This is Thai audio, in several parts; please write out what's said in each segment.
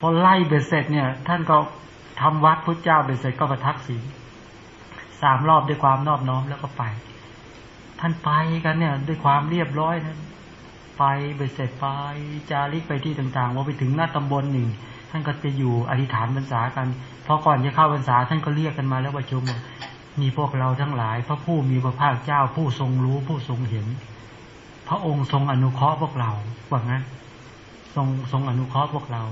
พอไล่เบ็ดเสร็จเนี่ย ท่านก็ทำวัดพระเจ้าเบ็ดเสร็จก็ประทักษิณสามรอบด้วยความนอบน้อมแล้วก็ไป ท่านไปกันเนี่ย ด้วยความเรียบร้อยนะไปเบ็ดเสร็จไปจาริกไปที่ต่างๆว่าไปถึงหน้าตำบลหนึ่ง ท่านก็จะอยู่อธิษฐานพรรษากันพอก่อนจะเข้าพรรษาท่านก็เรียกกันมาแล้วประชุมมีพวกเราทั้งหลาย พระผู้มีพระภาคเจ้าผู้ทรงรู้ผู้ทรงเห็น พระองค์ทรงอนุเคราะห์พวกเราว่างั้นทรงทรงอนุเคราะห์พวกเรา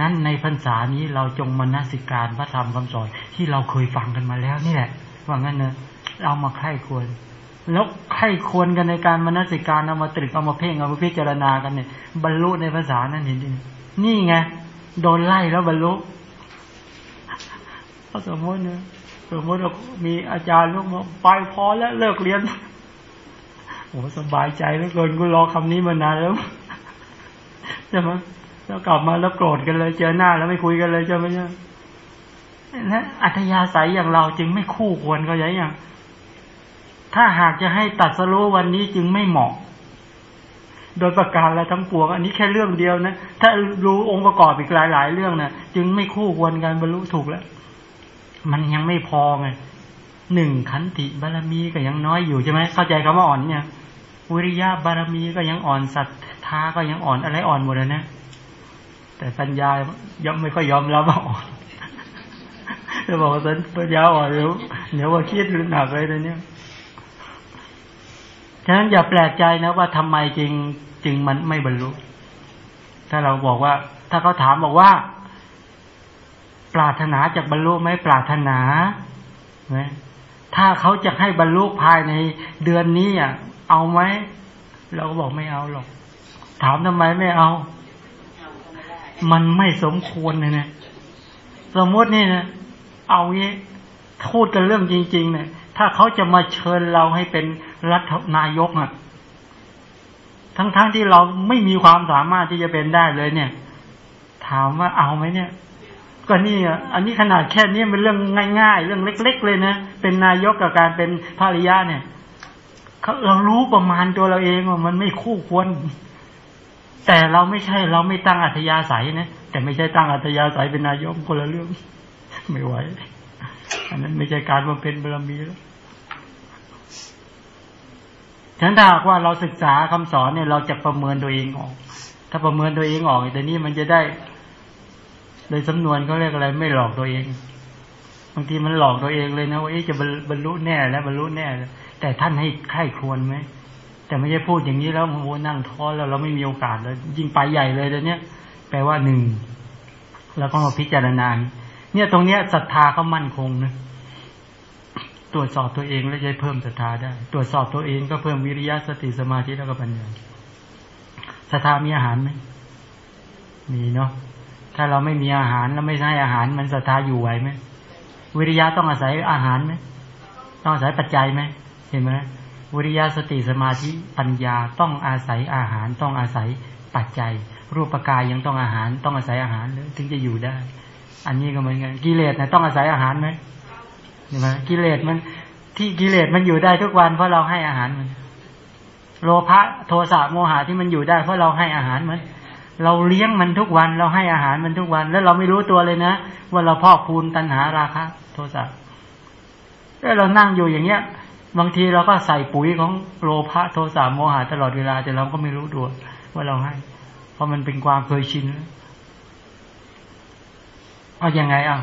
นั้นในพรรษานี้เราจงมนสิการพระธรรมคำสอนที่เราเคยฟังกันมาแล้วนี่แหละว่างั้นเนอะเอามาไข้ควร แล้วไข้ควรกันในการมนสิการเอามาตรึกเอามาเพ่งเอามาพิจารณากันเนี่ย บรรลุในภาษานั้นเห็นดินี่ไงโดนไล่แล้วบรรลุสมมติเนี่ยสมมติเรามีอาจารย์ลูกมาไปพอแล้วเลิกเรียนโอ้สบายใจแล้วเกินกูรอคำนี้มานานแล้วใช่ไหม แล้วกลับมาแล้วโกรธกันเลย เจอหน้าแล้วไม่คุยกันเลยใช่ไหมเนี่ยนะอัธยาศัยอย่างเราจึงไม่คู่ควรก็ยังอย่าง ถ้าหากจะให้ตัดสรู้วันนี้จึงไม่เหมาะ โดยประการและทั้งปวง อันนี้แค่เรื่องเดียวนะ ถ้ารู้องค์ประกอบอีกหลาย ๆ เรื่องนะจึงไม่คู่ควรกันบรรลุถูกแล้ว มันยังไม่พอไงหนึ่งขันติบารมีก็ยังน้อยอยู่ใช่ไหมเข้าใจคำว่าอ่อนเนี่ยวิริยะบารมีก็ยังอ่อนสัตทาก็ยังอ่อนอะไรอ่อนหมดเลยนะ แต่ปัญญายังไม่ค่อยยอมรับว่าอ่อนจะบอกว่าปัญญาอ่อนเดี๋ยวเดี๋ยวว่าคิดหนักเลยตอนนี้ฉะนั้นอย่าแปลกใจนะว่าทำไมจริงจึงมันไม่บรรลุ ถ้าเราบอกว่า ถ้าเขาถามบอกว่า ปรารถนาจากบรรลุไหมปรารถนาไหมถ้าเขาจะให้บรรลุภายในเดือนนี้อะ เอาไหมเราก็บอกไม่เอาหรอก ถามทำไมไม่เอา มันไม่สมควรเลยนะสมมตินี่นะเอางี้พูดกันเรื่องจริง ๆ เนี่ย ถ้าเขาจะมาเชิญเราให้เป็นรัฐนายกอะ ทั้งๆทที่เราไม่มีความสามารถที่จะเป็นได้เลย เนี่ย ถามว่าเอาไหมเนี่ย ก็นี่อะอันนี้ขนาดแค่นี้เป็นเรื่องง่าย ๆ เรื่องเล็ก ๆ เลยนะเป็นนายกกับการเป็นภริยาเนี่ยเรารู้ประมาณตัวเราเองว่ามันไม่คู่ควร แต่เราไม่ใช่เราไม่ตั้งอัธยาศัยนะแต่ไม่ใช่ตั้งอัธยาศัยเป็นนายกคนละเรื่อง ไม่ไหว อันนั้นไม่ใช่การมาเป็นบารมีแล้วฉันถ้าว่าเราศึกษาคำสอนเนี่ยเราจะประเมินตัวเองออก ถ้าประเมินตัวเองออกแต่นี่มันจะได้โดยสำนวนเขาเรียกอะไรไม่หลอกตัวเองบางทีมันหลอกตัวเองเลยนะว่าจะบรรลุแน่แล้วบรรลุแน่แล้วแต่ท่านให้ไข้ควรไหม แต่ไม่ใช่พูดอย่างนี้แล้วโอ้นั่งท้อแล้วเราไม่มีโอกาสแล้วยิ่งไปใหญ่เลยเดี๋ยวนี้แปลว่าหนึ่งแล้วก็มาพิจารณาเนี่ยตรงเนี้ยศรัทธาเขามั่นคงนะตรวจสอบตัวเองแล้วจะเพิ่มศรัทธาได้ ตรวจสอบตัวเองก็เพิ่มวิริยะสติสมาธิแล้วก็ปัญญาศรัทธามีอาหารไหมมีเนาะถ้าเราไม่มีอาหารแล้วไม่ให้อาหารมันศรัทธาอยู่ไหวไหมวิริยะต้องอาศัยอาหารไหมต้องอาศัยปัจจัยไหมเห็นไหม วิริยะสติสมาธิปัญญาต้องอาศัยอาหารต้องอาศัยปัจจัย รูปกายยังต้องอาหารต้องอาศัยอาหารถึงจะอยู่ได้ อันนี้ก็เหมือนกันกิเลสนะต้องอาศัยอาหารไหมเห็นไหมกิเลสมันที่กิเลสมันอยู่ได้ทุกวันเพราะเราให้อาหารมัน โลภะโทสะโมหะที่มันอยู่ได้เพราะเราให้อาหารมัน เราเลี้ยงมันทุกวัน เราให้อาหารมันทุกวัน แล้วเราไม่รู้ตัวเลยนะว่าเราพอกพูนตัณหาราคะ โทสะแล้วเรานั่งอยู่อย่างเงี้ย บางทีเราก็ใส่ปุ๋ยของโลภะโทสะโมหะตลอดเวลา แต่เราก็ไม่รู้ตัวว่าเราให้ เพราะมันเป็นความเคยชินเอาอยัางไงอะ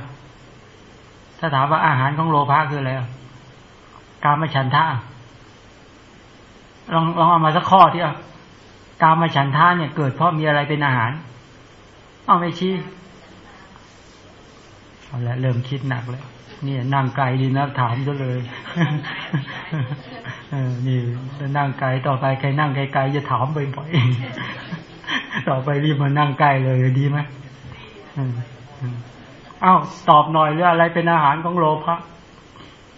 ถ้าถามว่าอาหารของโลภะคืออะไรการมาฉันทะลองลองเอามาสักข้อที่อะการมาฉันทะเนี่ยเกิดเพราะมีอะไรเป็นอาหารเอาไม่ชี้เอาละเริ่มคิดหนักแล้ว นี่นั่งไกลดีนะถามก็เลยเออนี่นั่งไกลต่อไปใครนั่งไกลๆจะถามบ่อยๆต่อไปรีบมานั่งใกล้เลยดีไหมเอ้าตอบหน่อยเรื่องอะไรเป็นอาหารของโลภะ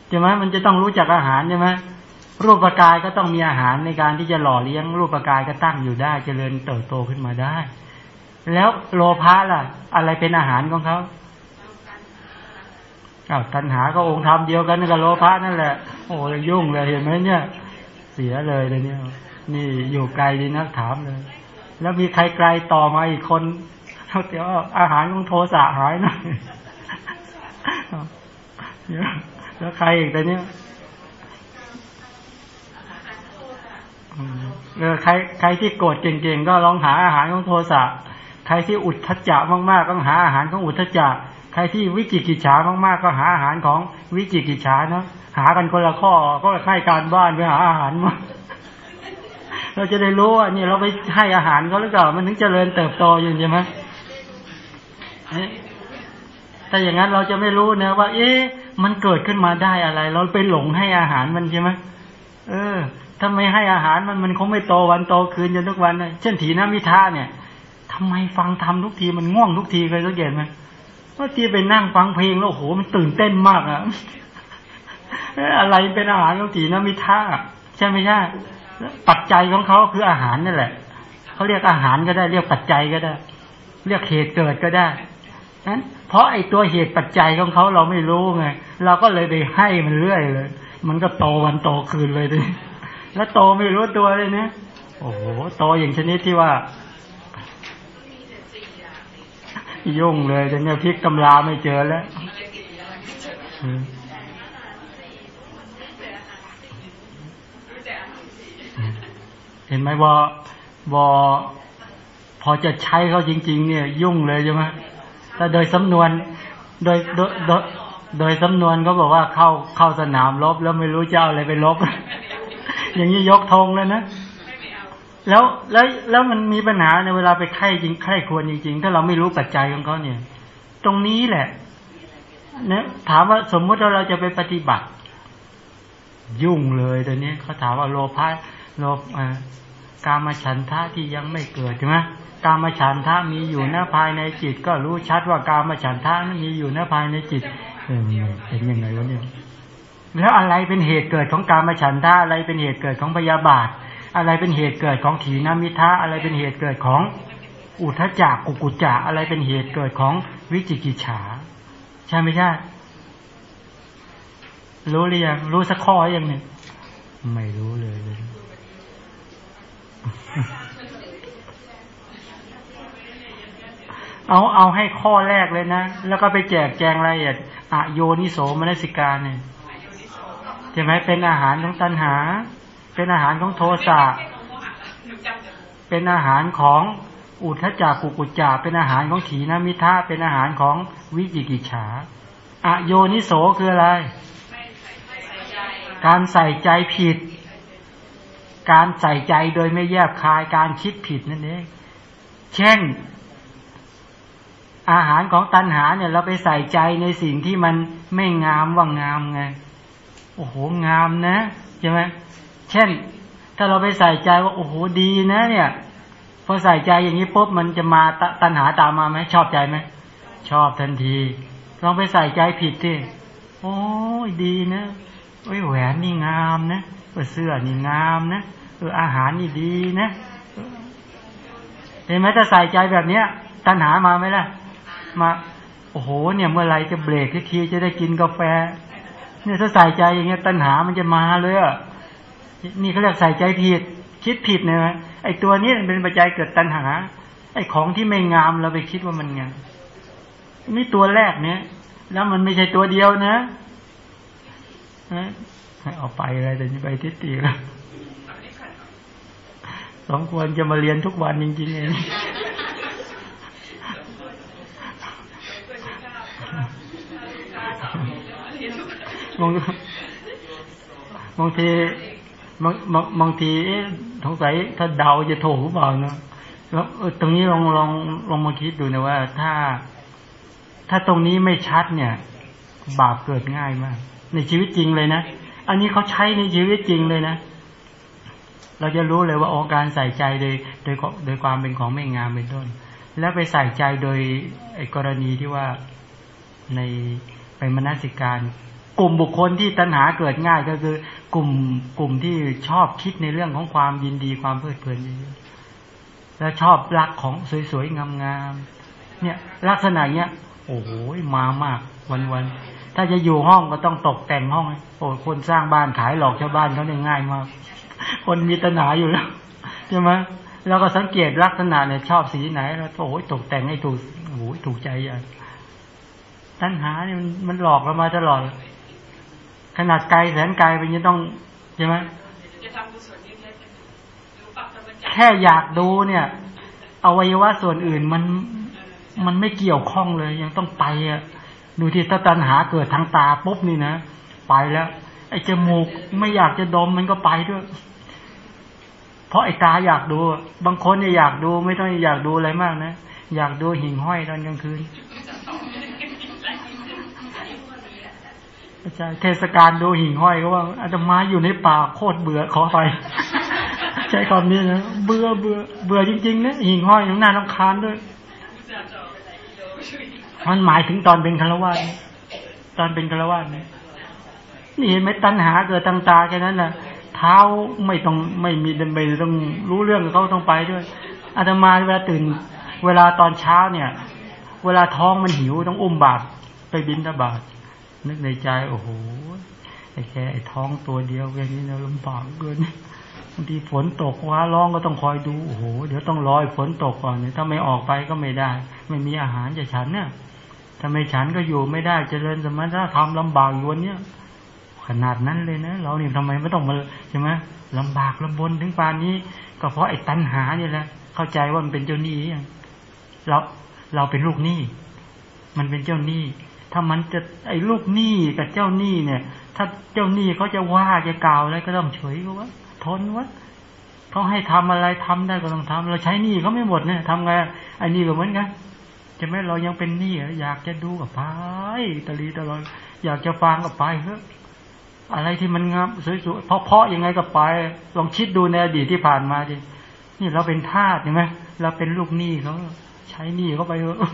ใช่ไหมมันจะต้องรู้จักอาหารใช่ไหมรูปกายก็ต้องมีอาหารในการที่จะหล่อเลี้ยง รูปกายก็ตั้งอยู่ได้จเจริญเติบโตขึ้นมาได้ แล้วโลภะล่ะ อะไรเป็นอาหารของเขา อ้าวตัณหาก็องค์ธรรมเดียวกันกับโลภะนั่นแหละ โอ้ยยุ่งเลยเห็นไหมเนี่ย เสียเลยเลยเนี่ย นี่อยู่ไกลดีนักถามเลย แล้วมีใครไกลต่อมาอีกคนเดี๋ยวอาหารของโทสะหายหน่อยแล้วใครอีกแต่เนี้ยเออใครใครที่โกรธเก่งๆก็ลองหาอาหารของโทสะ ใครที่อุดทธัจจะมากๆก็หาอาหารของอุดทธัจจะ ใครที่วิจิกิจฉามากๆก็หาอาหารของวิจิกิจฉาเนาะหากันคนละข้อก็ให้การบ้านไปหาอาหารมาเราจะได้รู้ว่านี่เราไปให้อาหารเขาหรือเปล่ามันถึงเจริญเติบโตอยู่ใช่ไหมแต่อย่างนั้นเราจะไม่รู้นะว่า เอ๊ะมันเกิดขึ้นมาได้อะไร เราไปหลงให้อาหารมันใช่ไหมเออถ้าไม่ให้อาหารมันมันคงไม่โตวันโตคืนจนทุกวันเช่นถีนมิทาเนี่ยทำไมฟังทำทุกทีมันง่วงทุกทีเคยสังเกตไหม ว่าที่ไปนั่งฟังเพลงแล้วโอ้โหมันตื่นเต้นมากอะอะไรเป็นอาหารของถีนะมิท่าใช่ไหมใช่ปัจจัยของเขาคืออาหารนั่นแหละเขาเรียกอาหารก็ได้เรียกปัจจัยก็ได้ เรียกเหตุเกิดก็ได้นั้นเพราะไอ้ตัวเหตุปัจจัยของเขาเราไม่รู้ไงเราก็เลยไปให้มันเรื่อยเลย มันก็โตวันโตคืนเลยดิแล้วโตไม่รู้ตัวเลยนะโอ้โหโตอย่างชนิดที่ว่า ยุ่งเลยแต่เนี่ยพลิกตำราไม่เจอแล้วเห็นไหมว่าบอพอจะใช้เขาจริง ๆ เนี่ย ยุ่งเลยใช่ไหมแต่โดยสำนวน โดยโดยโดยสำนวนเขาบอกว่าเข้าเข้าสนามรบแล้วไม่รู้จะเอาอะไรไปรบอย่างนี้ยกธงแล้วนะ แล้วแล้วแล้วมันมีปัญหาในเวลาไปไข้จริงไข้ควรจริงๆ ถ้าเราไม่รู้ปัจจัยของเขาเนี่ย ตรงนี้แหละเนี่ยถามว่าสมมุติว่าเราจะไปปฏิบัติ ยุ่งเลยตอนนี้เขาถามว่าโลภะโลภกามฉันทะที่ยังไม่เกิดใช่ไหมกามฉันทะมีอยู่หน้าภายในจิต ก็รู้ชัดว่ากามฉันทะนั้นมีอยู่หน้าภายในจิตเออเป็นยังไงวะเนี่ยแล้วอะไรเป็นเหตุเกิดของกามฉันทะอะไรเป็นเหตุเกิดของพยาบาท อะไรเป็นเหตุเกิดของถีนามิทะอะไรเป็นเหตุเกิดของอุทจักกุกุจักอะไรเป็นเหตุเกิดของวิจิกิจฉา ใช่ไหมใช่รู้หรือยังรู้สักข้ออยังเนี่ยไม่รู้เลยเลยเอาเอาให้ข้อแรกเลยนะ แล้วก็ไปแจกแจงรายละเอียดอโยนิโสมนสิการเนี่ยใช่ไหมเป็นอาหารของตัณหา เป็นอาหารของโทสะเป็นอาหารของอุทจักกุกุจจาเป็นอาหารของขีนามิทะเป็นอาหารของวิจิกิจฉาอโยนิโสคืออะไร การใส่ใจผิด การใส่ใจโดยไม่แยบคายการคิดผิดนั่นเองเช่น อาหารของตัณหาเนี่ยเราไปใส่ใจในสิ่งที่มันไม่งามว่างามไงโอ้โหงามนะใช่ไหม เช่น ถ้าเราไปใส่ใจว่าโอ้โหดีนะ เนี่ย พอใส่ใจอย่างนี้ปุ๊บมันจะมาตัณหาตามมาไหมชอบใจไหมชอบทันทีลองไปใส่ใจผิดที่โอ้ยดีนะโอ้ยแหวนนี่งามนะเออเสื้อนี่งามนะเอออาหารนี่ดีนะเห็นไหมถ้าใส่ใจแบบเนี้ย ตัณหามาไหมล่ะ มา โอ้โห เนี่ยเมื่อไรจะเบรกทีจะได้กินกาแฟ เนี่ยถ้าใส่ใจอย่างเงี้ยตัณหามันจะมาเลยอะ นี่เขาเรียกใส่ใจผิด คิดผิดเนี่ยไอตัวนี้เป็นปัจจัยเกิดตัณหา ไอของที่ไม่งามเราไปคิดว่ามันงามนี่ตัวแรกเนี่ย แล้วมันไม่ใช่ตัวเดียวนะเอาไปอะไรแต่นี่ไปทิฏฐิแล้วสองควรจะมาเรียนทุกวันจริงๆเองบางบางที บางบางบางทีสงสัยถ้าเดาจะถูกหรือเปล่านะแล้วตรงนี้ลองลองลองมาคิดดูนะว่า ถ้า ถ้าตรงนี้ไม่ชัดเนี่ย บาปเกิดง่ายมาก ในชีวิตจริงเลยนะอันนี้เขาใช้ในชีวิตจริงเลยนะเราจะรู้เลยว่าองค์การใส่ใจโดยโดยโดยความเป็นของไม่งามเป็นต้น แล้วไปใส่ใจโดยไอ้กรณีที่ว่าในไปมนสิการ กลุ่มบุคคลที่ตัณหาเกิดง่ายก็คือกลุ่มกลุ่มที่ชอบคิดในเรื่องของความยินดีความเพลิดเพลินแล้วชอบรักของสวยๆงามๆเนี่ย ลักษณะเนี้ยโอ้โหมามากวันๆถ้าจะอยู่ห้องก็ต้องตกแต่งห้องโอ้คนสร้างบ้านขายหลอกชาวบ้านเขาเนี่ยง่ายมาก คนมีตัณหาอยู่แล้วใช่ไหมแล้วก็สังเกตลักษณะเนี่ยชอบสีไหน แล้วโอ้ยตกแต่งให้ถูกโอ้ยถูกใจอย่างตัณหาเนี่ยมันหลอกเรามาตลอด นาดไกลแสนไกลไปยังต้องใช่ไหมแค่อยากดูเนี่ยอวัยวะส่วนอื่นมันมันไม่เกี่ยวข้องเลย ยังต้องไปอะดูที่ถ้าตัณหาเกิดทางตาปุ๊บนี่นะไปแล้ว ไอ้จมูกไม่อยากจะดมมันก็ไปด้วย เพราะไอ้ตาอยากดู บางคนเนี่ยอยากดูไม่ต้องอยากดูอะไรมากนะอยากดูหิ่งห้อยตอนกลางคืน ใช่เทศกาลดูหิ่งห้อยก็ว่าอาตมาอยู่ในป่าโคตรเบื่อขอไปใช้คำนี้นะเบื่อเบื่อเบื่อจริงๆนะหิ่งห้อยยังน่าลำคาญด้วย มันหมายถึงตอนเป็นคารวะตอนเป็นคารวะนี่นี่เห็นไหมตัณหาเกิดตังตาแค่นั้นแหละเท้าไม่ต้องไม่มีดำเนินต้องรู้เรื่องเขาต้องไปด้วยอาตมาเวลาตื่น เวลาตอนเช้าเนี่ย เวลาท้องมันหิวต้องอุ้มบาตรไปบินทบาท นึกในใจ โอ้โหไอ้แค่ไอ้ท้องตัวเดียวแค่นี้เราลำบากเกินบางทีฝนตกว้าร้องก็ต้องคอยดูโอ้โหเดี๋ยวต้องรอยฝนตกก่อนเนี่ยถ้าไม่ออกไปก็ไม่ได้ ไม่มีอาหารจะฉันเนี่ยถ้าไม่ฉันก็อยู่ไม่ได้เจริญสมถะทำลำบากอยู่วันเนี้ยขนาดนั้นเลยนะเราเนี่ยทำไมไม่ต้องมาใช่ไหมลำบากลำบนถึงปานนี้ ก็เพราะไอ้ตัณหาเนี่ยแหละเข้าใจว่ามันเป็นเจ้าหนี้เราเราเป็นลูกหนี้มันเป็นเจ้าหนี้ ถ้ามันจะไอ้ลูกหนี้กับเจ้าหนี้เนี่ย ถ้าเจ้าหนี้เขาจะว่าจะกล่าวอะไรก็ต้องเฉยก็ว่าทนวะเขาให้ทำอะไรทำได้ก็ต้องทำเราใช้หนี้เขาไม่หมดเนี่ยทำไงไอ้นี่ก็เหมือนกันจะไม่เรายังเป็นหนี้อยากจะดูกับไปตะลีตลอดอยากจะฟังกับไปเฮ้อะไรที่มันงามสวยๆเพราะๆยังไงก็ไป ลองคิดดูในอดีตที่ผ่านมาดินี่เราเป็นทาสใช่ไหมเราเป็นลูกหนี้เขาใช้หนี้เขาไปเออ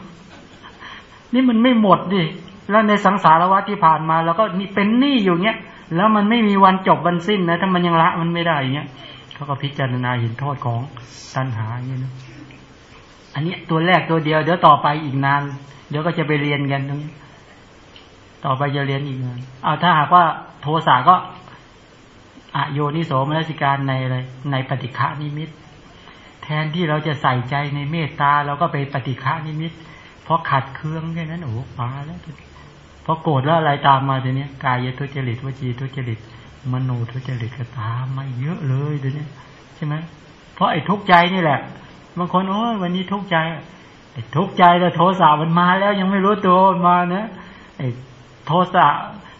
นี่มันไม่หมดดิ แล้วในสังสารวัฏที่ผ่านมาเราก็มีเป็นหนี้อยู่เนี้ยแล้วมันไม่มีวันจบวันสิ้นนะถ้ามันยังละมันไม่ได้อย่างเงี้ยเขาก็พิจารณาเห็นโทษของตัณหาอย่างเงี้ยนะอันนี้ตัวแรกตัวเดียวเดี๋ยวต่อไปอีกนาน เดี๋ยวก็จะไปเรียนกันตรงนี้ต่อไปจะเรียนอีกนานเอาถ้าหากว่าโทสะก็อโยนิโสมนสิการในอะไรในปฏิฆานิมิต แทนที่เราจะใส่ใจในเมตตาเราก็ไปปฏิฆานิมิต เพราะขัดเคืองแค่นั้นโอ้ปาแล้ว พอโกรธแล้วอะไรตามมาเดี๋ยวนี้กายทุจริตวจีทุจริตมโนทุจริตก็ตามมาเยอะเลยเดี๋ยวนี้ใช่ไหมเพราะไอ้ทุกข์ใจนี่แหละบางคนโอ้ยวันนี้ทุกข์ใจไอ้ทุกข์ใจแต่โทสะมันมาแล้วยังไม่รู้ตัวมานะไอ้โทสะ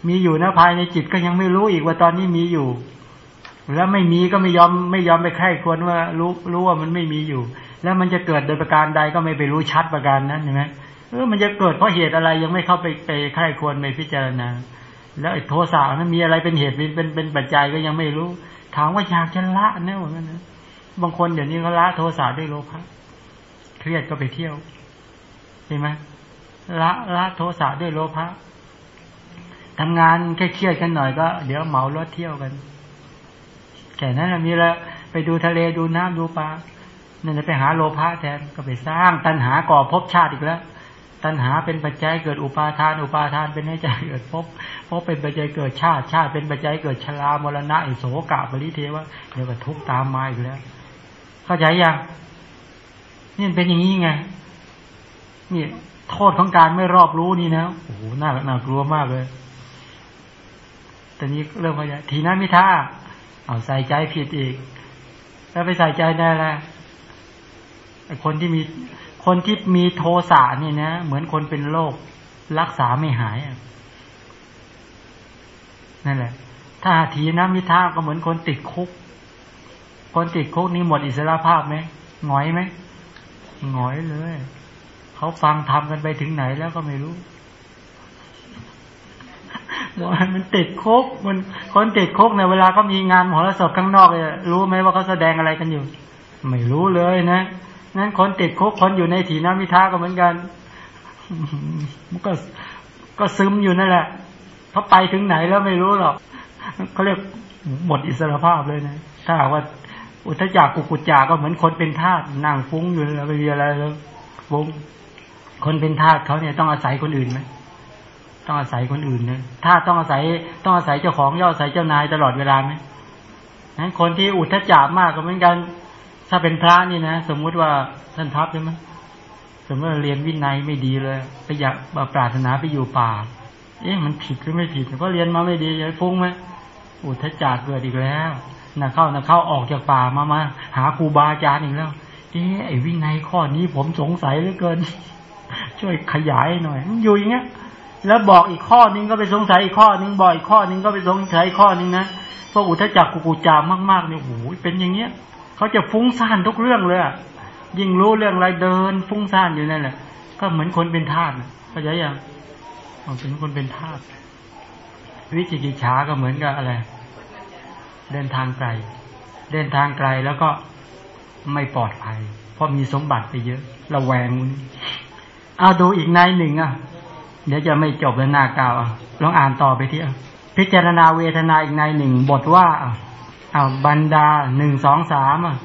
มีอยู่นะภายในจิตก็ยังไม่รู้อีกว่าตอนนี้มีอยู่ แล้วไม่มีก็ไม่ยอมไม่ยอมไปไข้ควรว่ารู้รู้ว่ามันไม่มีอยู่ แล้วมันจะเกิดโดยประการใดก็ไม่ไปรู้ชัดประการนั้นใช่ไหม เออมันจะเกิดเพราะเหตุอะไรยังไม่เข้าไปไปไข้ควรไปพิจารณา แล้วไอ้โทสะนั้นมีอะไรเป็นเหตุเป็นเป็นเป็นปัจจัยก็ยังไม่รู้ ถามว่าอยากจะละเนี่ยว่างั้นนะบางคนเดี๋ยวนี้เขาละโทสะด้วยโลภะเครียดก็ไปเที่ยวเห็นไหมละละโทสะด้วยโลภะทำงานแค่เครียดกันหน่อยก็เดี๋ยวเหมารถเที่ยวกันแค่นั้นมีแล้วไปดูทะเลดูน้ำดูปลานั่นไปหาโลภะแทนก็ไปสร้างตัณหาก่อภพชาติอีกแล้ว ตัณหาเป็นปัจจัยเกิดอุปาทาน อุปาทานเป็นปัจจัยเกิดภพภพเป็นปัจจัยเกิดชาติ ชาติเป็นปัจจัยเกิดชรามรณะอิโสกะปริเทวะเดี๋ยวก็ทุกตามมาอีกแล้ว เข้าใจยังนี่เป็นอย่างนี้ไงนี่โทษของการไม่รอบรู้นี่นะโอ้โหน่าน่ากลัวมากเลยแต่นี้เริ่มว่าทีนั้นไม่ท่าเอาใส่ใจผิดอีก แล้วไปใส่ใจในอะไรคนที่มี คนที่มีโทสะนี่นะ เหมือนคนเป็นโรครักษาไม่หายนั่นแหละ ถ้าทีน้ำมิท่าก็เหมือนคนติดคุก คนติดคุกนี่หมดอิสระภาพไหมหงอยไหมหงอยเลยเขาฟังทำกันไปถึงไหนแล้วก็ไม่รู้มันติดคุกมันคนติดคุกเนี่ยเวลาก็มีงานมหรสพข้างนอกเลยรู้ไหมว่าเขาแสดงอะไรกันอยู่ ไม่รู้เลยนะ นั้นคนติดคุกคนอยู่ในถีนมิทาก็เหมือนกันมันก็ก็ซึมอยู่นั่นแหละเพราะไปถึงไหนแล้วไม่รู้หรอกเขาเรียกหมดอิสรภาพเลยนะ ถ้าหากว่า อุทจักกุกุจาก็เหมือนคนเป็นทาสนั่งฟุ้งอยู่แล้วไปมีอะไรแล้วฟุ้งคนเป็นทาสเขาเนี่ยต้องอาศัยคนอื่นไหมต้องอาศัยคนอื่นนะถ้าต้องอาศัยต้องอาศัยเจ้าของย่ออาศัยเจ้านายตลอดเวลาไหมนั้นคนที่อุทจารมากก็เหมือนกัน ถ้าเป็นพระนี่นะ สมมุติว่าท่านทับใช่ไหมสมมติว่าเรียนวินัยไม่ดีเลยไปอยากปรารถนาไปอยู่ป่า เอ๊ะมันผิดหรือไม่ผิดเพราะเรียนมาไม่ดีจะฟุ้งไหมอุทจักเกิดอีกแล้วนะเข้านะเข้าออกจากป่ามามาหาครูบาอาจารย์อีกแล้วเอ๊ะไอ้วินัยข้อนี้ผมสงสัยเหลือเกิน ช่วยขยายหน่อยอยู่อย่างเงี้ยแล้วบอกอีกข้อนึงก็ไปสงสัยอีกข้อนึงบอกอีกข้อนึงก็ไปสงสัยข้อนึงนะพวกอุทจักกุกุจามมากๆเนี่ยโอ้โหเป็นอย่างเงี้ย เขาจะฟุ้งซ่านทุกเรื่องเลยยิ่งรู้เรื่องอะไรเดิน ฟุ้งซ่านอยู่นั่นแหละก็เหมือนคนเป็นทาสเข้าใจยังเป็นคนเป็นทาสวิจิกิจฉาก็เหมือนกับอะไร เดินทางไกล เดินทางไกลแล้วก็ไม่ปลอดภัย เพราะมีสมบัติไปเยอะ ระแวงเอาดูอีกในหนึ่งอะ เดี๋ยวจะไม่จบแล้วหน้าเก่าอะลองอ่านต่อไปที่พิจารณาเวทนาอีกในหนึ่งบทว่า อ้าวบรรดาหนึ่งสองสามอะ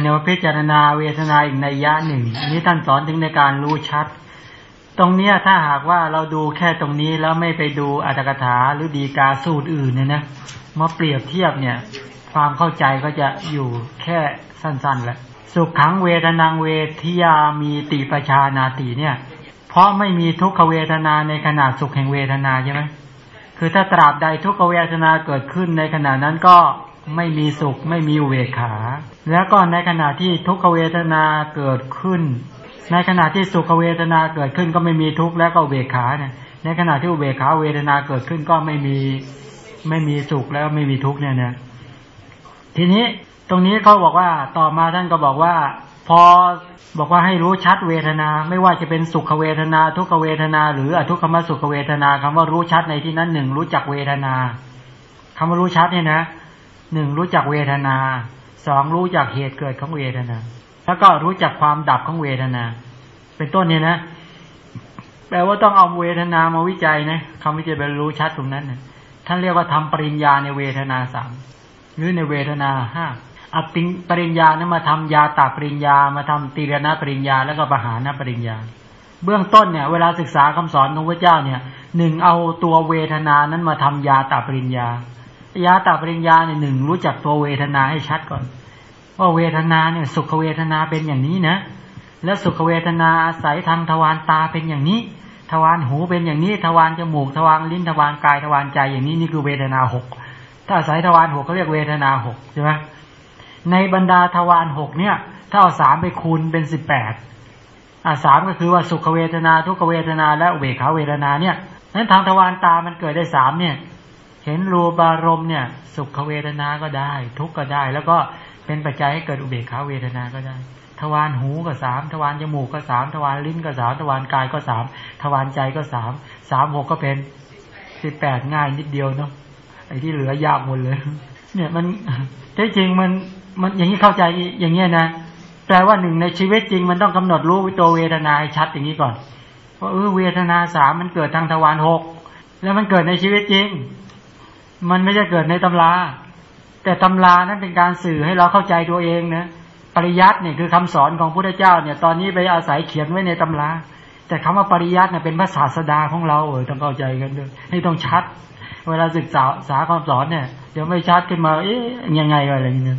เนี่ยพิจารณาเวทนาอีกในยะหนึ่งอันนี้ท่านสอนถึงในการรู้ชัด ตรงเนี้ยถ้าหากว่าเราดูแค่ตรงนี้แล้วไม่ไปดูอัตถกถาหรือดีกาสูตรอื่นเนี่ยนะมาเปรียบเทียบเนี่ย ความเข้าใจก็จะอยู่แค่สั้นๆแหละสุขขังเวทนางเวทิยามีติประชานาติเนี่ย เพราะไม่มีทุกขเวทนาในขณะสุขแห่งเวทนาใช่ไหมคือถ้าตราบใดทุกขเวทนาเกิดขึ้นในขณะนั้นก็ ไม่มีสุข ไม่มีเวขา แล้วก็ในขณะที่ทุกขเวทนาเกิดขึ้น ในขณะที่สุขเวทนาเกิดขึ้นก็ไม่มีทุกข์แล้วก็เวขาเนี่ยในขณะที่เวขาเวทนาเกิดขึ้นก็ไม่มีไม่มีสุขแล้วไม่มีทุกข์เนี่ยนะทีนี้ตรงนี้เขาบอกว่าต่อมาท่านก็บอกว่า พอบอกว่าให้รู้ชัดเวทนา ไม่ว่าจะเป็นสุขเวทนา ทุกขเวทนา หรืออทุกขมสุขเวทนาคำว่ารู้ชัดในที่นั้นหนึ่งรู้จักเวทนาคำว่ารู้ชัดเนี่ยนะ หนึ่งรู้จักเวทนาสองรู้จักเหตุเกิดของเวทนา แล้วก็รู้จักความดับของเวทนา เป็นต้นเนี่ยนะ แปลว่าต้องเอาเวทนามาวิจัยนะคำวิจัยไปรู้ชัดตรงนั้นนะท่านเรียกว่าทำปริญญาในเวทนาสามหรือในเวทนาห้าอปิปริญญานั้นมาทำยาตาปริญญา มาทำตีรณปริญญา แล้วก็ปหานปริญญา เบื้องต้นเนี่ย เวลาศึกษาคำสอนของพระเจ้าเนี่ยหนึ่งเอาตัวเวทนานั้นมาทำยาตาปริญญา ยาตาปริญญาเนี่ยหนึ่งรู้จักตัวเวทนาให้ชัดก่อน ว่าเวทนาเนี่ย สุขเวทนาเป็นอย่างนี้นะ และสุขเวทนาอาศัยทางทวารตาเป็นอย่างนี้ทวารหูเป็นอย่างนี้ทวารจมูกทวารลิ้นทวารกายทวารใจอย่างนี้นี่คือเวทนาหกถ้าอาศัยทวารหกเขาเรียกเวทนาหกใช่ไหมในบรรดาทวารหกเนี่ย ถ้าเอาสามไปคูณเป็นสิบแปดอ่าสามก็คือว่าสุขเวทนาทุกเวทนาและเวขาเวทนาเนี่ยนั้นทางทวารตามันเกิดได้สามเนี่ย เห็นรูปารมณ์เนี่ย สุขเวทนาก็ได้ ทุกข์ก็ได้ แล้วก็เป็นปัจจัยให้เกิดอุเบกขาเวทนาก็ได้ทวารหูก็สามทวารจมูกก็สามทวารลิ้นก็สามทวารกายก็สามทวารใจก็สามสามหกก็เป็นสิบแปดง่ายนิดเดียวเนาะไอ้ที่เหลือยากหมดเลย เนี่ยมันแท้จริงมันมันอย่างนี้เข้าใจอย่างเงี้ยนะแปลว่าหนึ่งในชีวิตจริงมันต้องกำหนดรู้วิตัวเวทนาชัดอย่างนี้ก่อนว่าเออเวทนาสามมันเกิดทางทวารหกแล้วมันเกิดในชีวิตจริง มันไม่ใช่เกิดในตำรา แต่ตำรานั้นเป็นการสื่อให้เราเข้าใจตัวเองนะปริยัติเนี่ยคือคำสอนของพระพุทธเจ้าเนี่ย ตอนนี้ไปอาศัยเขียนไว้ในตำรา แต่คำว่าปริยัติเนี่ยเป็นภาษาสดาของเราเออต้องเข้าใจกันด้วยให้ต้องชัด เวลาศึกษาสาคำสอนเนี่ยเดี๋ยวไม่ชัดขึ้นมา เอ๊ยยังไงอะไรอย่างเงี้ย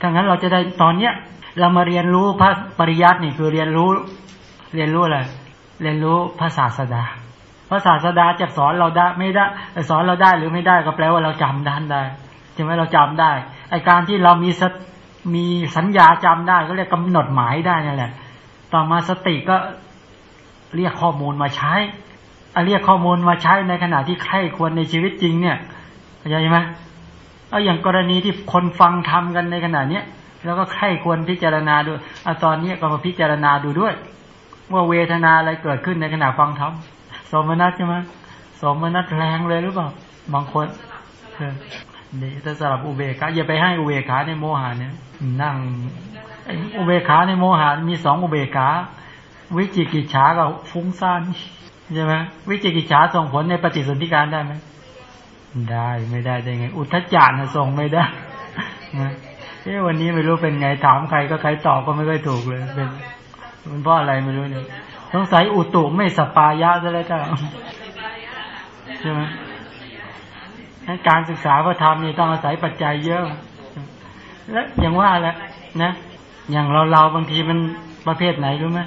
ถ้างั้นเราจะได้ตอนเนี้ย เรามาเรียนรู้พระปริยัตินี่คือเรียนรู้ เรียนรู้อะไรเรียนรู้ภาษาสดา พระศาสดาจะสอนเราได้ไม่ได้สอนเราได้หรือไม่ได้ก็แปลว่าเราจำด้านได้ใช่ไหมเราจำได้ไอการที่เรามีสมีสัญญาจำได้ก็เรียกกำหนดหมายได้นั่นแหละ ต่อมาสติก็เรียกข้อมูลมาใช้เรียกข้อมูลมาใช้ในขณะที่ใครควรในชีวิตจริงเนี่ยเข้าใจไหมเอาอย่างกรณีที่คนฟังทำกันในขณะเนี้ยแล้วก็ใครควรพิจารณาดูเอาตอนนี้ก็มาพิจารณาดูด้วย ว่าเวทนาอะไรเกิดขึ้นในขณะฟังธรรม สมนัตใช่ไหมสมนัตแรงเลยหรือเปล่า บางคนนี่ถ้าสลับอุเบกขาอย่าไปให้อุเบกขาในโมหะเนี่ยนั่งอุเบกขาในโมหะมีสองอุเบกขาวิจิกิจฉากับฟุ้งซ่านใช่ไหมวิจิกิจฉาส่งผลในปฏิสนธิการได้ไหมได้ไม่ได้ได้ไง อุทจจารส่งไม่ได้นะเอ้วันนี้ไม่รู้เป็นไงถามใครก็ใครตอบก็ไม่ค่อยถูกเลย เป็นเป็นเพราะอะไรไม่รู้เนี่ย สงสัยอุตุไม่สปายะซะแล้วจ้าใช่ไหมการศึกษาพระธรรมนี่ต้องอาศัยปัจจัยเยอะ แล้วอย่างว่าแหละนะ อย่างเราเราบางทีมันประเภทไหนรู้ไหม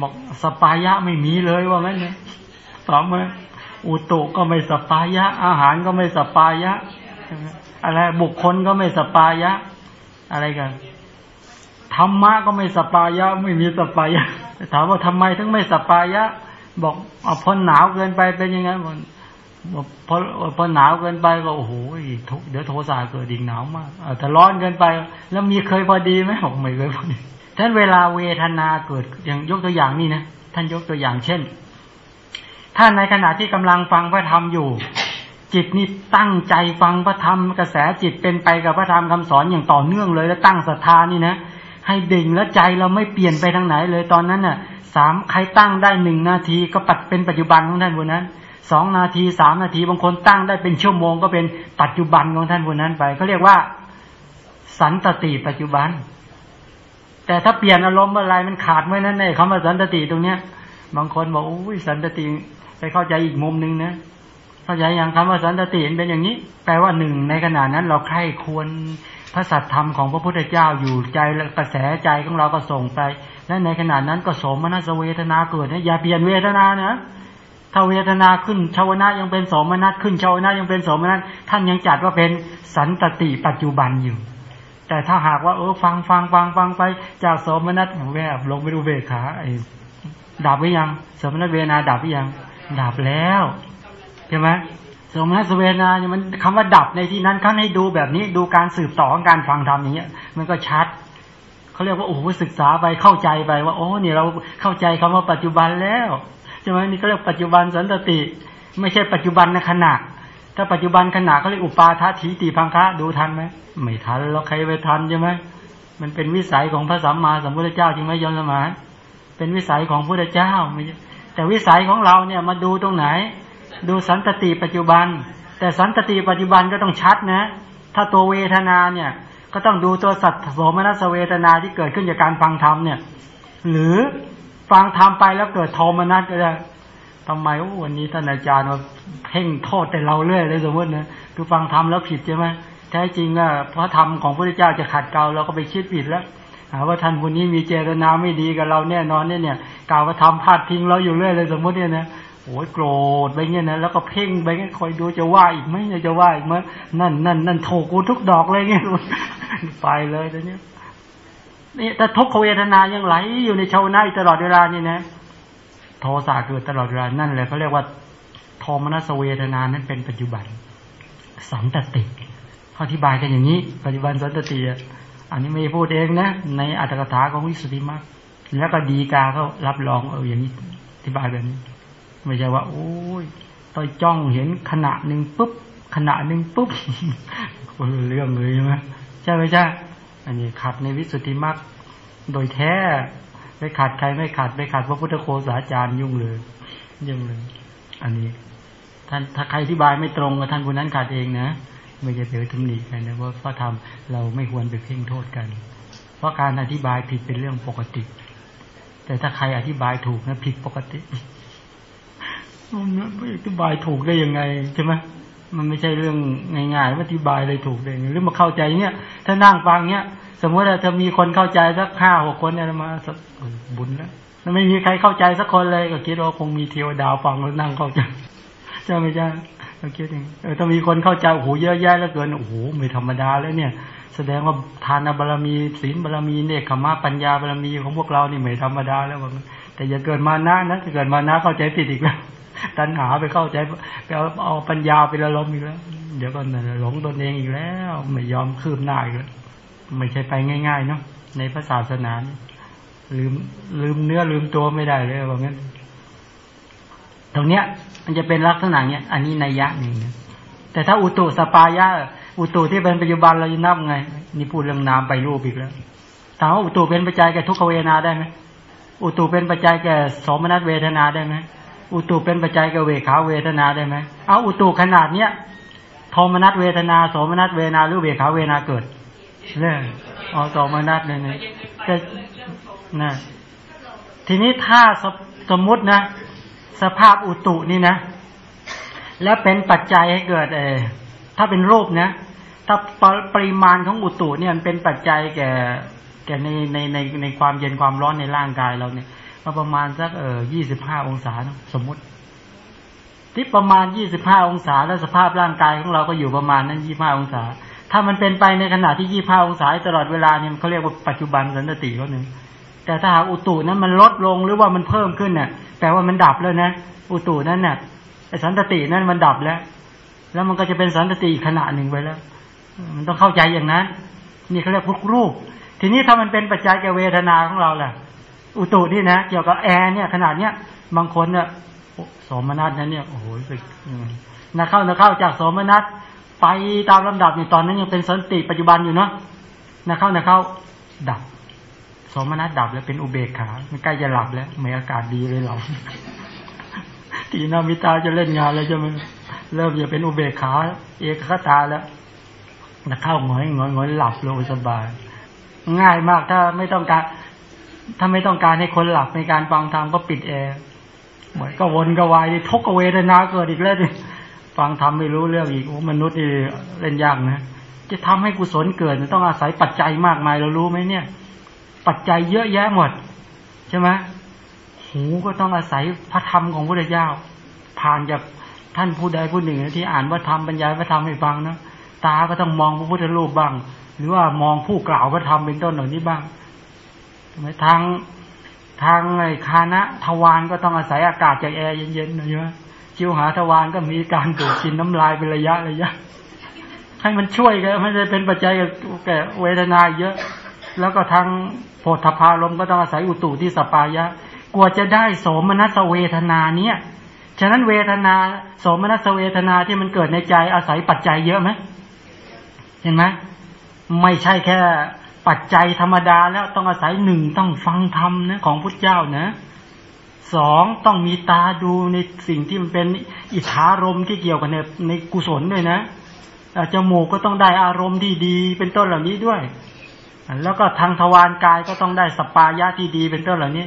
บอกสปายะไม่มีเลยว่างั้นเนี่ยตอบมาอุตุก็ไม่สปายะ อาหารก็ไม่สปายะ อะไรบุคคลก็ไม่สปายะ อะไรกัน ธรรมะก็ไม่สปายะไม่มีสปายะถามว่าทำไมถึงไม่สปายะ บอกอพอหนาวเกินไปเป็นยังไงบอกพอพอหนาวเกินไปก็โอ้โหเดี๋ยวโทสะเกิดอีกหนาวมากถ้าร้อนเกินไป แล้วมีเคยพอดีไหมบอกไม่เคยพอดีท่านเวลาเวทนาเกิดอย่างยกตัวอย่างนี่นะท่านยกตัวอย่างเช่นท่านในขณะที่กำลังฟังพระธรรมอยู่ จิตนี่ตั้งใจฟังพระธรรมกระแสจิตเป็นไปกับพระธรรมคำสอนอย่างต่อเนื่องเลย แล้วตั้งศรัทธานี่นะ ให้เด่งแล้วใจเราไม่เปลี่ยนไปทางไหนเลยตอนนั้นน่ะสามใครตั้งได้หนึ่งนาทีก็ปัดเป็นปัจจุบันของท่านคนนั้นสองนาทีสามนาทีบางคนตั้งได้เป็นชั่วโมงก็เป็นปัจจุบันของท่านคนนั้นไปเขาเรียกว่า สันตติปัจจุบัน แต่ถ้าเปลี่ยนอารมณ์อะไรมันขาดเมื่อนั้นเองคำว่าสันตติตรงเนี้ย บางคนบอกโอ้ยสันตติไปเข้าใจอีกมุมหนึ่งนะเข้าใจอย่างคำว่าสันตติเป็นอย่างนี้ แปลว่าหนึ่งในขณะนั้นเราใคร่ควร พระสัตธรรมของพระพุทธเจ้าอยู่ใจและกระแสใจของเราก็ส่งไป และในขณะนั้นก็สมนัสเวทนาเกิดนะอย่าเปลี่ยนเวทนานะถ้าเวทนาขึ้นชาวนะยังเป็นสมนัสขึ้นชาวนะยังเป็นสมนัสท่านยังจัดว่าเป็นสันตติปัจจุบันอยู่ แต่ถ้าหากว่าเออฟังฟังฟังฟังไป จากสมนัตแวบลงไปดูเบขาไอ้ดับไว้ยัง สมนัตเวนาดับไว้ยัง ดับแล้วใช่ไหม สมนัตเวนาเนี่ยมันคำว่าดับในที่นั้นเขาให้ดูแบบนี้ดูการสืบต่อของการฟังธรรมอย่างเงี้ยมันก็ชัดเขาเรียกว่าโอ้โหศึกษาไปเข้าใจไปว่าโอ้เนี่ยเราเข้าใจคำว่าปัจจุบันแล้วใช่ไหมนี่เขาเรียกปัจจุบันสันตติ ไม่ใช่ปัจจุบันในขณะถ้าปัจจุบันขณะเขาเรียกอุปาทถีติพังคะดูทันไหมไม่ทันแล้วใครไปทันใช่ไหมมันเป็นวิสัยของพระสัมมาสัมพุทธเจ้าจริงไหมยอมสมานเป็นวิสัยของพระพุทธเจ้าไม่ใช่แต่วิสัยของเราเนี่ยมาดูตรงไหน ดูสันตติปัจจุบัน แต่สันตติปัจจุบันก็ต้องชัดนะ ถ้าตัวเวทนาเนี่ย ก็ต้องดูตัวสัตว์โสมนัสเวทนาที่เกิดขึ้นจากการฟังธรรมเนี่ย หรือฟังธรรมไปแล้วเกิดโทมนัสก็ได้ทำไมวันนี้ท่านอาจารย์มาเพ่งโทษแต่เราเรื่อยเลยสมมตินะคือฟังธรรมแล้วผิดใช่ไหมแท้จริงอะพระธรรมของพระเจ้าจะขัดเกลาเราก็ไปคิดผิดแล้วหาว่าท่านคนนี้มีเจตนาไม่ดีกับเราแน่นอนเนี่ยเนี่ยกล่าวว่าทำพลาดทิ้งเราอยู่เรื่อยเลยสมมติเนี่ยนะ โอ้ยโกรธไปเงี้ยนะแล้วก็เพ่งไปเงี้ยคอยดูจะว่าอีกไหมจะว่าอีกไหมนั่นนั่นนั่นโถกูทุกดอกเลยเงี้ยไปเลยตอนนี้นี่แต่ทุกขเวทนายังไหลอยู่ในชาวนาตลอดเวลานี่นะ โทสะเกิดตลอดเวลานั่นเลยเขาเรียกว่าโทมนัสเวทนานั้นเป็นปัจจุบัน สันตติเขาอธิบายกันอย่างนี้ ปัจจุบันสันตติอันนี้ไม่พูดเองนะ ในอัตถกถาของวิสุทธิมรรคแล้วก็ดีกาเขารับรองเอออย่างนี้อธิบายแบบนี้ ไม่ใช่ว่า โอ้ยต่อยจ้องเห็นขณะหนึ่งปุ๊บขณะหนึ่งปุ๊บคนเรื่องเลยใช่ไหมใช่ไหมใช่อันนี้ขัดในวิสุทธิมรรคโดยแท้ไปขัดใครไม่ขัดไปขัดพระพุทธโคสาจารย์ยุ่งเลยยุ่งเลย อันนี้ ท่านถ้าใครอธิบายไม่ตรงกับท่านผู้นั้นขัดเองนะไม่จะเดี๋ยวตำหนิกันนะว่าพระธรรมเราไม่ควรไปเพ่งโทษกัน เพราะการอธิบายผิดเป็นเรื่องปกติ แต่ถ้าใครอธิบายถูกนะผิดปกติ ไม่อธิบายถูกได้ยังไงใช่ไหมมันไม่ใช่เรื่องง่ายๆว่าอธิบายเลยถูกได้ไงหรือมาเข้าใจเนี่ย ถ้านั่งฟังเนี่ยสมมติว่าจะมีคนเข้าใจสักห้าหกคนเนี่ยมาสักบุญแล้วไม่มีใครเข้าใจสักคนเลยก็คิดว่าคงมีเทวดาฟังแล้วนั่งเข้าใจใช่ไหมจ๊ะเราคิดอย่งเออถ้ามีคนเข้าใจโอ้โหเยอะแยะแล้วเกินโอ้โหไม่ธรรมดาแล้วเนี่ย แสดงว่าทานบารมีศีลบารมีเนี่ยขมาปัญญาบารมีของพวกเรานี่ไม่ธรรมดาแล้วว่าแต่อย่าเกิดมานะนะถ้าเกิดมานะเข้าใจผิดอีกแล้ว ตัณหาไปเข้าใจไปเอาเอาปัญญาไปละลมอีกแล้ว เดี๋ยวก็หลงตนเองอีกแล้ว ไม่ยอมคืบหน้าอีกแล้วไม่ใช่ไปง่าย ๆ เนาะในพระศาสนาลืมลืมเนื้อลืมตัวไม่ได้เลยว่างั้น ตรงเนี้ย มันจะเป็นลักษณะเนี้ย อันนี้นัยยะหนึ่งนะแต่ถ้าอุตุสปายะอุตุที่เป็นปัจจุบันเราจะนับไง นี่พูดเรื่องนามไปรูปอีกแล้วถามว่าอุตุเป็นปัจจัยแก่ทุกขเวนาได้ไหมอุตุเป็นปัจจัยแก่สมนัตเวทนาได้ไหม อุตุเป็นปัจจัยแก่เวขาเวทนาได้ไหมเอาอุตุขนาดเนี้ยโทมนัตเวทนาโสมนัตเวนาหรือเวขาเวนาเกิดเรื่องอ๋อโสมนัตเลยนะแต่นะทีนี้ถ้าสมมุตินะ สภาพอุตุนี่นะ แล้วเป็นปัจจัยให้เกิดเออถ้าเป็นรูปนะ ถ้าปริมาณของอุตุเนี่ยมันเป็นปัจจัยแก่แก่ในในในในความเย็นความร้อนในร่างกายเราเนี่ย ประมาณสักเออยี่สิบห้าองศาสมมติ ที่ประมาณยี่สิบห้าองศา แล้วสภาพร่างกายของเราก็อยู่ประมาณนั้นยี่ห้าองศา ถ้ามันเป็นไปในขณะที่ยี่ห้าองศาตลอดเวลาเนี่ยเขาเรียกว่าปัจจุบันสันติเขาหนึ่งแต่ถ้าหากอุตุนั้นมันลดลงหรือว่ามันเพิ่มขึ้นเนี่ยแปลว่ามันดับแล้วนะอุตุนั้นเนี่ยไอสันตินั้นมันดับแล้ว แล้วมันก็จะเป็นสันติขณะหนึ่งไปแล้ว มันต้องเข้าใจอย่างนั้น นี่เขาเรียกพุกรูป ทีนี้ถ้ามันเป็นปัจจัยแก่เวทนาของเราแหละ อุตุนี่นะเกี่ยวกับแอร์เนี่ย ขนาดเนี้ยบางคนเนี่ยสมนัตนั้นเนี่ยโอ้โหสึกนะเข้านะเข้าจากสมนัตไปตามลำดับเนี่ยตอนนั้นยังเป็นสันติปัจจุบันอยู่เนาะนะเข้านะเข้าดับ สมนัตดับแล้วเป็นอุเบกขาไม่ใกล้จะหลับแล้วไม่อากาศดีเลยเราทีนามิตาจะเล่นงานแล้วจะมันเริ่มจะเป็นอุเบกขาเอกคตาแล้วนะเข้าหงอยหงอยหงอยหลับลงสบาย ง่ายมากถ้าไม่ต้องการ ถ้าไม่ต้องการให้คนหลับในการฟังธรรมก็ปิดแอร์เหมือนก็วนก็วายทุกเวทนาเกิดอีกแล้วฟังธรรมไม่รู้เรื่องอีกโอ้มนุษย์นี่เล่นยากนะจะทำให้กุศลเกิดต้องอาศัยปัจจัยมากมายเรารู้ไหมเนี่ย ปัจจัยเยอะแยะหมด ใช่ไหมหูก็ต้องอาศัยพระธรรมของพระเจ้า ผ่านจากท่านผู้ใดผู้หนึ่งที่อ่านว่าธรรมบรรยายพระธรรมให้ฟังนะตาก็ต้องมองพระพุทธรูปบ้าง หรือว่ามองผู้กล่าวพระธรรมเป็นต้นเหล่านี้บ้าง ทำไมทางทางไอ้คานะทวารก็ต้องอาศัยอากาศจากแอร์เย็นๆหน่อยใช่ไหมชิวหาทวารก็มีการดูดกินน้ำลายเป็นระยะระยะ ให้มันช่วยกันไม่ได้เป็นปัจจัยแก่เวทนาเยอะ แล้วก็ทางโพธพารมก็ต้องอาศัยอุตุที่สปายะ กลัวจะได้โสมนัสเวทนาเนี่ยฉะนั้นเวทนาโสมนัสเวทนาที่มันเกิดในใจอาศัยปัจจัยเยอะไหมเห็นไหมไม่ใช่แค่ ปัจจัยธรรมดาแล้วต้องอาศัยหนึ่งต้องฟังธรรมนะของพุทธเจ้านะสองต้องมีตาดูในสิ่งที่มันเป็นอิทธารมที่เกี่ยวกับในในกุศลด้วยนะจมูกก็ต้องได้อารมณ์ที่ดีเป็นต้นเหล่านี้ด้วย แล้วก็ทางทวารกายก็ต้องได้สปายะที่ดีเป็นต้นเหล่านี้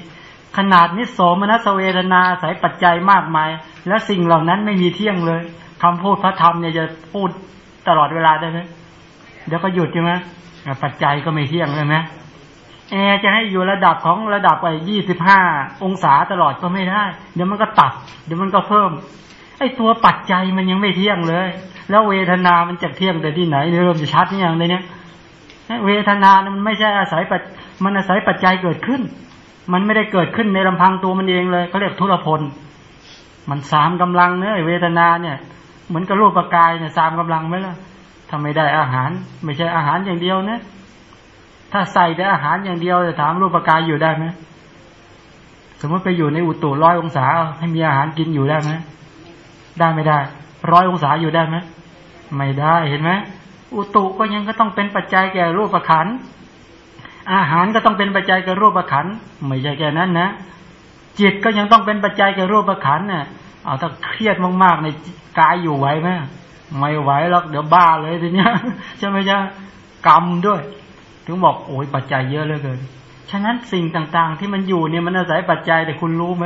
ขนาดนิโสมนัสเวทนาสายปัจจัยมากมาย และสิ่งเหล่านั้นไม่มีเที่ยงเลยคำพูดพระธรรมเนี่ยจะพูดตลอดเวลาได้ไหมเดี๋ยวก็หยุดใช่ไหม ปัจจัยก็ไม่เที่ยงเลยไหมแอร์จะให้อยู่ระดับของระดับไปยี่สิบห้าองศาตลอดก็ไม่ได้ เดี๋ยวมันก็ตัด เดี๋ยวมันก็เพิ่ม ไอ้ตัวปัจจัยมันยังไม่เที่ยงเลย แล้วเวทนา มันจะเที่ยงแต่ที่ไหนเริ่มจะชัดนี่อย่างเลยเนี่ยเวทนามันไม่ใช่อาศัยปัจมันอาศัยปัจจัยเกิดขึ้น มันไม่ได้เกิดขึ้นในลำพังตัวมันเองเลยเขาเรียกทุรพล มันสามกำลังเนื้อเวทนาเนี่ย เหมือนกับรูปกายเนี่ยสามกำลังไหมล่ะ ถ้าไม่ได้อาหาร ไม่ใช่อาหารอย่างเดียวนะ ถ้าใส่แต่อาหารอย่างเดียวจะถามรูปกายอยู่ได้ไหมสมมติไปอยู่ในอุตุร้อยองศา ให้มีอาหารกินอยู่ได้ไหมได้ไม่ได้ร้อยองศาอยู่ได้ไหมไม่ได้เห็นไหมอุตุก็ยังก็ต้องเป็นปัจจัยแก่รูปขันอาหารก็ต้องเป็นปัจจัยแก่รูปขันไม่ใช่แค่นั้นนะจิตก็ยังต้องเป็นปัจจัยแก่รูปขันเน่ะเอาถ้าเครียดมากๆในกายอยู่ไหวไหม ไม่ไหวหรอกเดี๋ยวบ้าเลยทีเนี้ยใช่ไหมจ๊ะกรรมด้วย ถึงบอกโอ้ยปัจจัยเยอะเหลือเกินฉะนั้นสิ่งต่างๆ ที่มันอยู่เนี่ยมันอาศัยปัจจัยแต่คุณรู้ไหม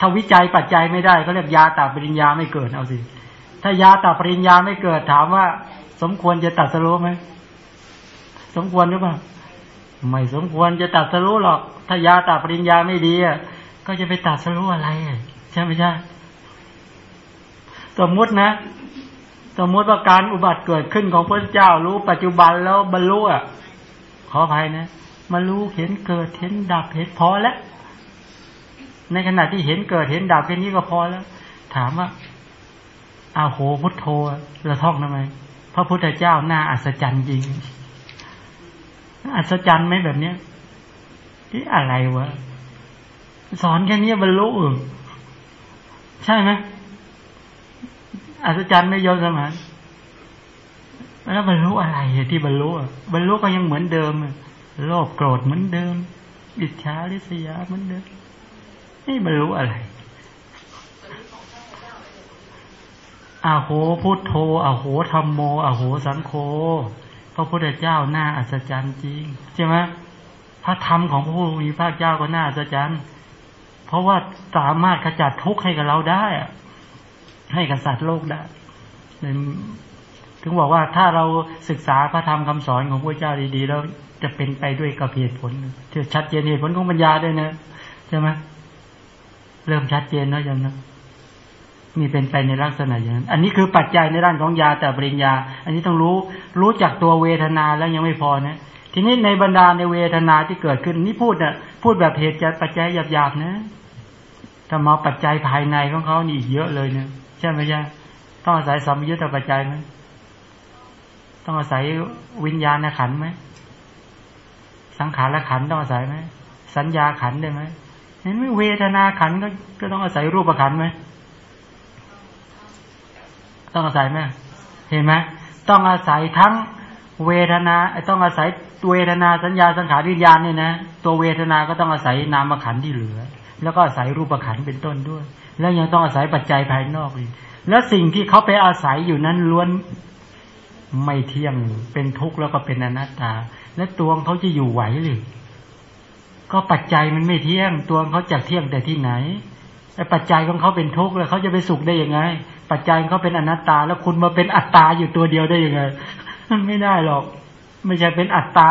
ถ้าวิจัยปัจจัยไม่ได้เขาเรียกยาตาปริญญาไม่เกิดเอาสิ ถ้ายาตาปริญญาไม่เกิดถามว่า สมควรจะตัดสรู้ไหมสมควรหรือเปล่าไม่สมควรจะตัดสรู้หรอก ถ้ายาตาปริญญาไม่ดีอะก็จะไปตัดสรู้อะไรใช่ไหมใช่สมมุตินะ สมมติว่าการอุบัติเกิดขึ้นของพระเจ้ารู้ปัจจุบันแล้วบรรลุอะขออภัยนะมารู้เห็นเกิดเห็นดับเห็นพอแล้ว ในขณะที่เห็นเกิดเห็นดับแค่นี้ก็พอแล้ว ถามว่าอาโหพุทโธเราท่องทำไมพระพุทธเจ้าหน้าอัศจรรย์จริง อัศจรรย์ไหมแบบเนี้ยที่อะไรวะ สอนแค่นี้บรรลุใช่ไหม อัศจรรย์ไม่ยอมสมานแล้วบรรลุอะไรที่บรรลุบรรลุก็ยังเหมือนเดิมโลภโกรธเหมือนเดิมอิจฉาริษยาเหมือนเดิมนี่บรรลุอะไรอาโหพุทโธอาโหธรรมโมอาโหสังโฆพระพุทธเจ้าหน้าอัศจรรย์จริงใช่ไหมพระธรรมของพระผู้มีพระเจ้าก็น่าอัศจรรย์เพราะว่าสามารถขจัดทุกข์ให้กับเราได้ ให้กับสัตว์โลกได้ถึงบอกว่าถ้าเราศึกษาพระธรรมคำสอนของพระเจ้าดีๆ แล้วจะเป็นไปด้วยกับเหตุผลที่ชัดเจนเหตุผลของปัญญาด้วยนะใช่ไหมเริ่มชัดเจนแล้วยังนะมีเป็นไปในลักษณะอย่างนั้น อันนี้คือปัจจัยในด้านของยาแต่ปริญญา อันนี้ต้องรู้รู้จักตัวเวทนาแล้วยังไม่พอนะ ทีนี้ในบรรดาในเวทนาที่เกิดขึ้น นี่พูดอะพูดแบบเหตุปัจจัยหยาบๆนะ ถ้ามาปัจจัยภายในของเขานี่เยอะเลยเนี่ยใช่ไหมใช่ต้องอาศัยสมยุทธปัจจัยไหมต้องอาศัยวิญญาณขันไหมสังขารขันต้องอาศัยไหมสัญญาขันได้ไหมเห็นไหมเวทนาขันก็ก็ต้องอาศัยรูปขันไหมต้องอาศัยไหมเห็นไหมต้องอาศัยทั้งเวทนาต้องอาศัยเวทนาสัญญาสังขารวิญญาณเนี่ยนะตัวเวทนาก็ต้องอาศัยนามขันที่เหลือ แล้วก็อาศัยรูปขันเป็นต้นด้วย แล้วยังต้องอาศัยปัจจัยภายนอกอีกแล้วสิ่งที่เขาไปอาศัยอยู่นั้นล้วนไม่เที่ยงเป็นทุกข์แล้วก็เป็นอนัตตา และตัวเขาจะอยู่ไหวหรือก็ปัจจัยมันไม่เที่ยง ตัวเขาจะเที่ยงแต่ที่ไหนแต่ปัจจัยของเขาเป็นทุกข์แล้วเขาจะไปสุขได้ยังไง ปัจจัยเขาเป็นอนัตตา แล้วคุณมาเป็นอัตตาอยู่ตัวเดียวได้ยังไงมันไม่ได้หรอก ไม่ใช่เป็นอัตตา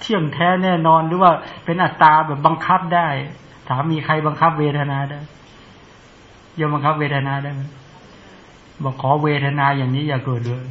เที่ยงแท้แน่นอนหรือว่าเป็นอัตตาแบบบังคับได้ ถามมีใครบังคับเวทนาได้ยอมบังคับเวทนาได้ไหมบอกขอเวทนาอย่างนี้อย่าเกิดเลย